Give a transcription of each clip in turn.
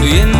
Viviendo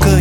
Cười.